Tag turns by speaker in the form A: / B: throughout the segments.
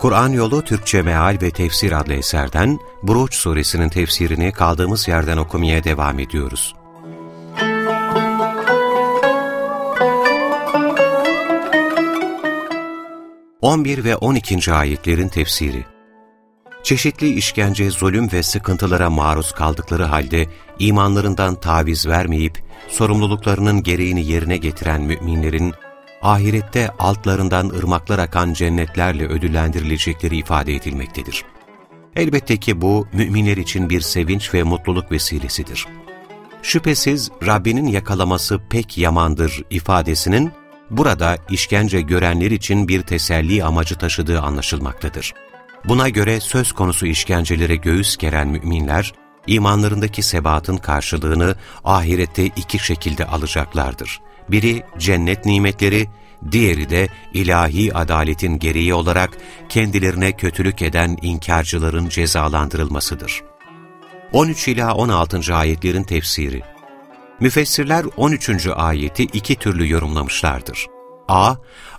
A: Kur'an Yolu Türkçe Meal ve Tefsir adlı eserden Buruç suresinin tefsirini kaldığımız yerden okumaya devam ediyoruz. On bir ve on ikinci ayetlerin tefsiri Çeşitli işkence, zulüm ve sıkıntılara maruz kaldıkları halde imanlarından taviz vermeyip sorumluluklarının gereğini yerine getiren müminlerin ahirette altlarından ırmaklar akan cennetlerle ödüllendirilecekleri ifade edilmektedir. Elbette ki bu, müminler için bir sevinç ve mutluluk vesilesidir. Şüphesiz Rabbinin yakalaması pek yamandır ifadesinin, burada işkence görenler için bir teselli amacı taşıdığı anlaşılmaktadır. Buna göre söz konusu işkencelere göğüs geren müminler, imanlarındaki sebatın karşılığını ahirette iki şekilde alacaklardır. Biri cennet nimetleri, diğeri de ilahi adaletin gereği olarak kendilerine kötülük eden inkarcıların cezalandırılmasıdır. 13 ila 16. ayetlerin tefsiri Müfessirler 13. ayeti iki türlü yorumlamışlardır. A.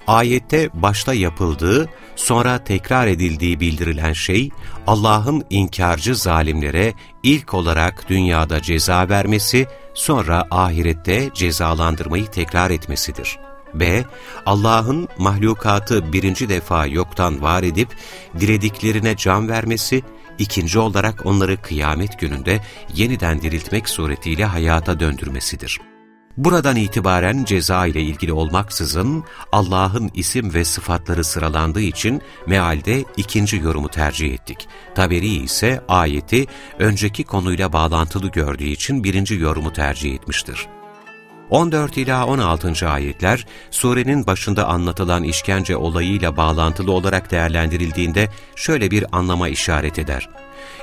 A: Ayette başta yapıldığı, sonra tekrar edildiği bildirilen şey, Allah'ın inkarcı zalimlere ilk olarak dünyada ceza vermesi, sonra ahirette cezalandırmayı tekrar etmesidir. B. Allah'ın mahlukatı birinci defa yoktan var edip, dilediklerine can vermesi, ikinci olarak onları kıyamet gününde yeniden diriltmek suretiyle hayata döndürmesidir. Buradan itibaren ceza ile ilgili olmaksızın Allah'ın isim ve sıfatları sıralandığı için mealde ikinci yorumu tercih ettik. Taberi ise ayeti önceki konuyla bağlantılı gördüğü için birinci yorumu tercih etmiştir. 14 ila 16. ayetler surenin başında anlatılan işkence olayıyla bağlantılı olarak değerlendirildiğinde şöyle bir anlama işaret eder.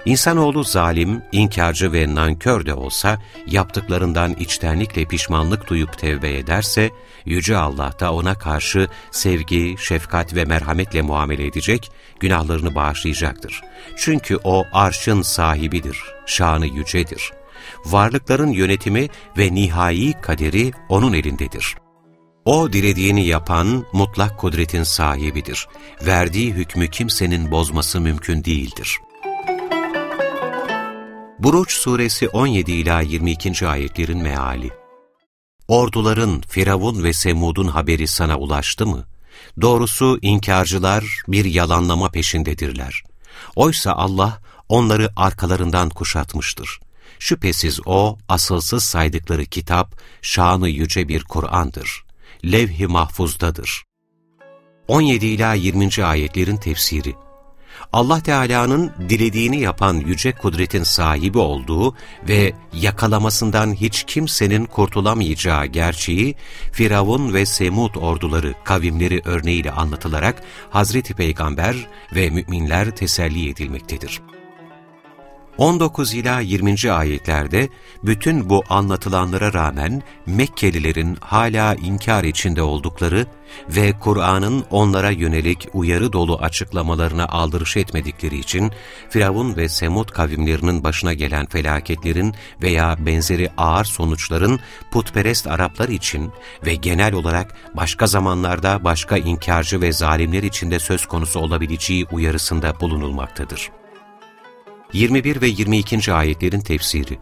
A: İnsanoğlu zalim, inkarcı ve nankör de olsa yaptıklarından içtenlikle pişmanlık duyup tevbe ederse, Yüce Allah da ona karşı sevgi, şefkat ve merhametle muamele edecek, günahlarını bağışlayacaktır. Çünkü o arşın sahibidir, şanı yücedir. Varlıkların yönetimi ve nihai kaderi O'nun elindedir. O dilediğini yapan mutlak kudretin sahibidir. Verdiği hükmü kimsenin bozması mümkün değildir. Buruç suresi 17 ila 22. ayetlerin meali. Orduların Firavun ve Semud'un haberi sana ulaştı mı? Doğrusu inkarcılar bir yalanlama peşindedirler. Oysa Allah onları arkalarından kuşatmıştır. Şüphesiz O, asılsız saydıkları kitap, şanı yüce bir Kur'an'dır. Levh-i mahfuzdadır. 17 ila 20. ayetlerin tefsiri Allah Teala'nın dilediğini yapan yüce kudretin sahibi olduğu ve yakalamasından hiç kimsenin kurtulamayacağı gerçeği Firavun ve Semud orduları kavimleri örneğiyle anlatılarak Hazreti Peygamber ve müminler teselli edilmektedir. 19 ila 20. ayetlerde bütün bu anlatılanlara rağmen Mekkelilerin hala inkar içinde oldukları ve Kur'an'ın onlara yönelik uyarı dolu açıklamalarına aldırış etmedikleri için Firavun ve Semud kavimlerinin başına gelen felaketlerin veya benzeri ağır sonuçların putperest Araplar için ve genel olarak başka zamanlarda başka inkarcı ve zalimler içinde söz konusu olabileceği uyarısında bulunulmaktadır. 21 ve 22. ayetlerin tefsiri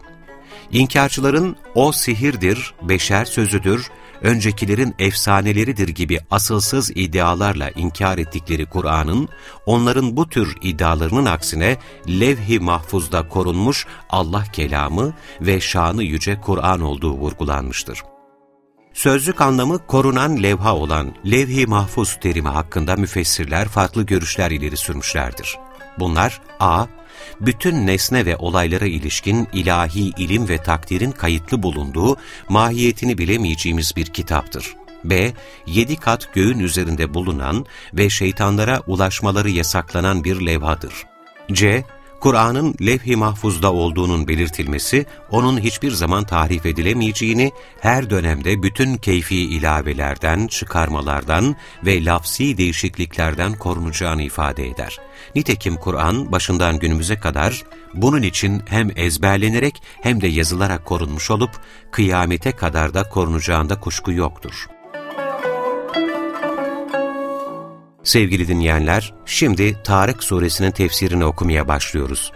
A: İnkarcıların o sihirdir, beşer sözüdür, öncekilerin efsaneleridir gibi asılsız iddialarla inkar ettikleri Kur'an'ın, onların bu tür iddialarının aksine levh-i mahfuzda korunmuş Allah kelamı ve şanı yüce Kur'an olduğu vurgulanmıştır. Sözlük anlamı korunan levha olan levh-i mahfuz terimi hakkında müfessirler farklı görüşler ileri sürmüşlerdir. Bunlar a bütün nesne ve olaylara ilişkin ilahi ilim ve takdirin kayıtlı bulunduğu, mahiyetini bilemeyeceğimiz bir kitaptır. B. Yedi kat göğün üzerinde bulunan ve şeytanlara ulaşmaları yasaklanan bir levhadır. C. Kur'an'ın levh-i mahfuzda olduğunun belirtilmesi, onun hiçbir zaman tahrif edilemeyeceğini, her dönemde bütün keyfi ilavelerden, çıkarmalardan ve lafsi değişikliklerden korunacağını ifade eder. Nitekim Kur'an başından günümüze kadar bunun için hem ezberlenerek hem de yazılarak korunmuş olup, kıyamete kadar da korunacağında kuşku yoktur. Sevgili dinleyenler, şimdi Tarık suresinin tefsirini okumaya başlıyoruz.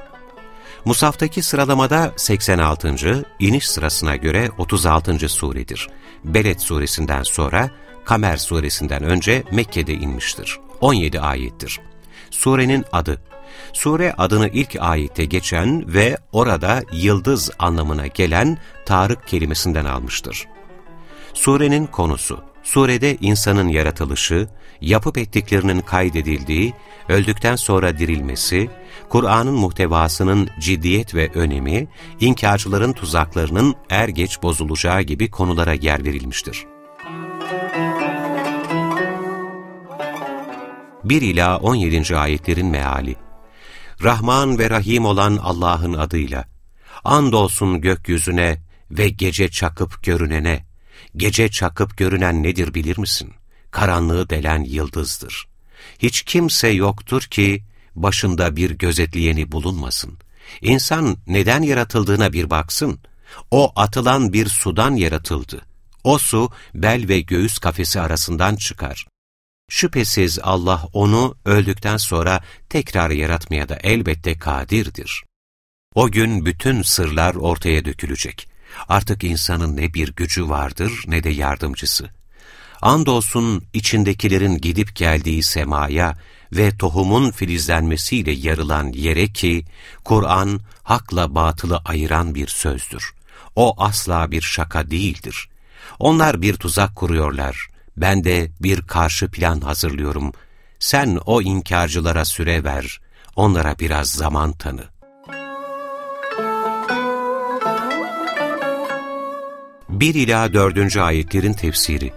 A: Musaftaki sıralamada 86. iniş sırasına göre 36. suredir. Beled suresinden sonra Kamer suresinden önce Mekke'de inmiştir. 17 ayettir. Surenin adı Sure adını ilk ayette geçen ve orada yıldız anlamına gelen Tarık kelimesinden almıştır. Surenin konusu Surede insanın yaratılışı, yapıp ettiklerinin kaydedildiği, öldükten sonra dirilmesi, Kur'an'ın muhtevasının ciddiyet ve önemi, inkarcıların tuzaklarının er geç bozulacağı gibi konulara yer verilmiştir. 1 ila 17. ayetlerin meali Rahman ve Rahim olan Allah'ın adıyla, andolsun gökyüzüne ve gece çakıp görünene, Gece çakıp görünen nedir bilir misin? Karanlığı delen yıldızdır. Hiç kimse yoktur ki başında bir gözetleyeni bulunmasın. İnsan neden yaratıldığına bir baksın. O atılan bir sudan yaratıldı. O su bel ve göğüs kafesi arasından çıkar. Şüphesiz Allah onu öldükten sonra tekrar yaratmaya da elbette kadirdir. O gün bütün sırlar ortaya dökülecek. Artık insanın ne bir gücü vardır ne de yardımcısı. Andolsun içindekilerin gidip geldiği semaya ve tohumun filizlenmesiyle yarılan yere ki, Kur'an hakla batılı ayıran bir sözdür. O asla bir şaka değildir. Onlar bir tuzak kuruyorlar. Ben de bir karşı plan hazırlıyorum. Sen o inkarcılara süre ver, onlara biraz zaman tanı. 1 ila 4. ayetlerin tefsiri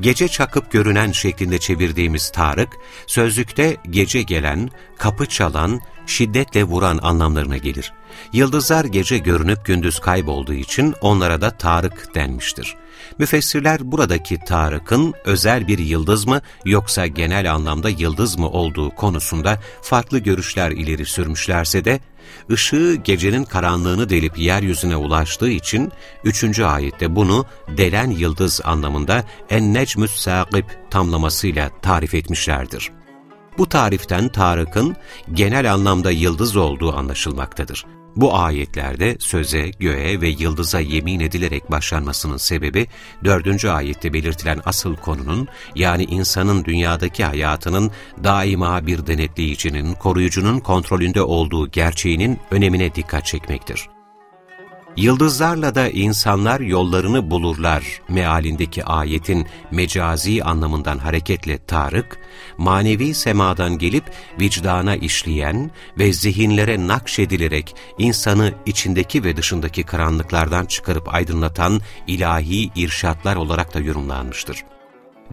A: Gece çakıp görünen şeklinde çevirdiğimiz Tarık, sözlükte gece gelen, kapı çalan, şiddetle vuran anlamlarına gelir. Yıldızlar gece görünüp gündüz kaybolduğu için onlara da Tarık denmiştir. Müfessirler buradaki Tarık'ın özel bir yıldız mı yoksa genel anlamda yıldız mı olduğu konusunda farklı görüşler ileri sürmüşlerse de ışığı gecenin karanlığını delip yeryüzüne ulaştığı için 3. ayette bunu delen yıldız anlamında en-necmü's sâgib tamlamasıyla tarif etmişlerdir. Bu tariften Tarık'ın genel anlamda yıldız olduğu anlaşılmaktadır. Bu ayetlerde söze, göğe ve yıldıza yemin edilerek başlanmasının sebebi, dördüncü ayette belirtilen asıl konunun, yani insanın dünyadaki hayatının daima bir denetleyicinin, koruyucunun kontrolünde olduğu gerçeğinin önemine dikkat çekmektir. Yıldızlarla da insanlar yollarını bulurlar mealindeki ayetin mecazi anlamından hareketle Tarık, manevi semadan gelip vicdana işleyen ve zihinlere nakşedilerek insanı içindeki ve dışındaki karanlıklardan çıkarıp aydınlatan ilahi irşatlar olarak da yorumlanmıştır.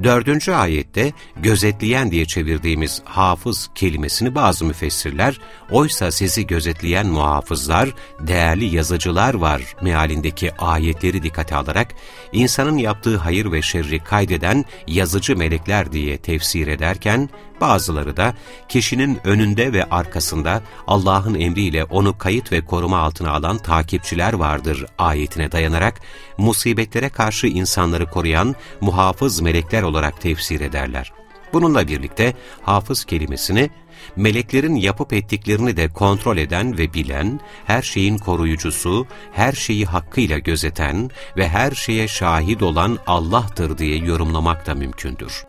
A: Dördüncü ayette gözetleyen diye çevirdiğimiz hafız kelimesini bazı müfessirler, oysa sizi gözetleyen muhafızlar, değerli yazıcılar var mealindeki ayetleri dikkate alarak, insanın yaptığı hayır ve şerri kaydeden yazıcı melekler diye tefsir ederken, bazıları da kişinin önünde ve arkasında Allah'ın emriyle onu kayıt ve koruma altına alan takipçiler vardır ayetine dayanarak, musibetlere karşı insanları koruyan muhafız melekler olarak tefsir ederler. Bununla birlikte hafız kelimesini, meleklerin yapıp ettiklerini de kontrol eden ve bilen, her şeyin koruyucusu, her şeyi hakkıyla gözeten ve her şeye şahit olan Allah'tır diye yorumlamak da mümkündür.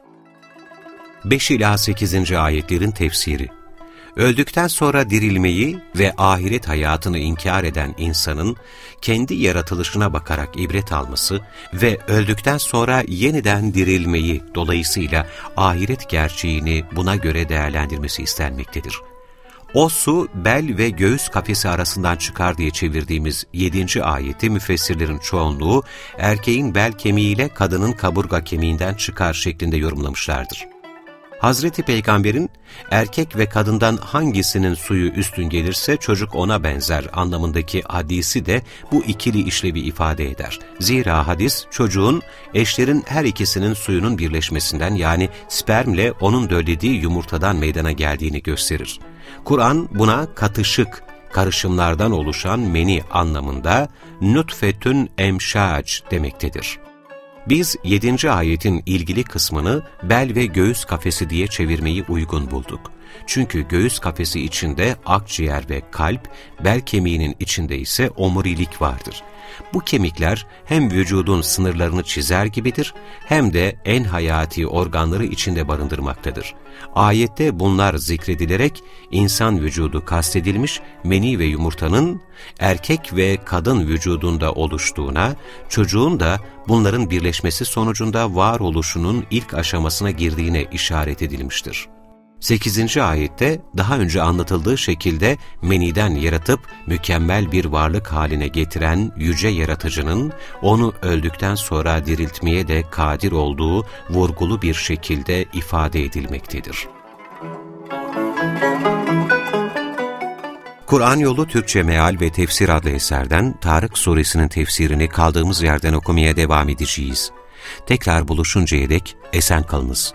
A: 5 ila 8. ayetlerin tefsiri Öldükten sonra dirilmeyi ve ahiret hayatını inkar eden insanın kendi yaratılışına bakarak ibret alması ve öldükten sonra yeniden dirilmeyi dolayısıyla ahiret gerçeğini buna göre değerlendirmesi istenmektedir. O su bel ve göğüs kafesi arasından çıkar diye çevirdiğimiz 7. ayeti müfessirlerin çoğunluğu erkeğin bel kemiğiyle kadının kaburga kemiğinden çıkar şeklinde yorumlamışlardır. Hazreti Peygamber'in erkek ve kadından hangisinin suyu üstün gelirse çocuk ona benzer anlamındaki hadisi de bu ikili işlevi ifade eder. Zira hadis çocuğun eşlerin her ikisinin suyunun birleşmesinden yani spermle onun döllediği yumurtadan meydana geldiğini gösterir. Kur'an buna katışık, karışımlardan oluşan meni anlamında nutfetün emşac demektedir. Biz 7. ayetin ilgili kısmını bel ve göğüs kafesi diye çevirmeyi uygun bulduk. Çünkü göğüs kafesi içinde akciğer ve kalp, bel kemiğinin içinde ise omurilik vardır. Bu kemikler hem vücudun sınırlarını çizer gibidir hem de en hayati organları içinde barındırmaktadır. Ayette bunlar zikredilerek insan vücudu kastedilmiş, meni ve yumurtanın erkek ve kadın vücudunda oluştuğuna, çocuğun da bunların birleşmesi sonucunda varoluşunun ilk aşamasına girdiğine işaret edilmiştir. 8. ayette daha önce anlatıldığı şekilde meniden yaratıp mükemmel bir varlık haline getiren yüce yaratıcının onu öldükten sonra diriltmeye de kadir olduğu vurgulu bir şekilde ifade edilmektedir. Kur'an Yolu Türkçe Meal ve Tefsir adlı eserden Tarık Suresinin tefsirini kaldığımız yerden okumaya devam edeceğiz. Tekrar buluşuncaya dek esen kalınız.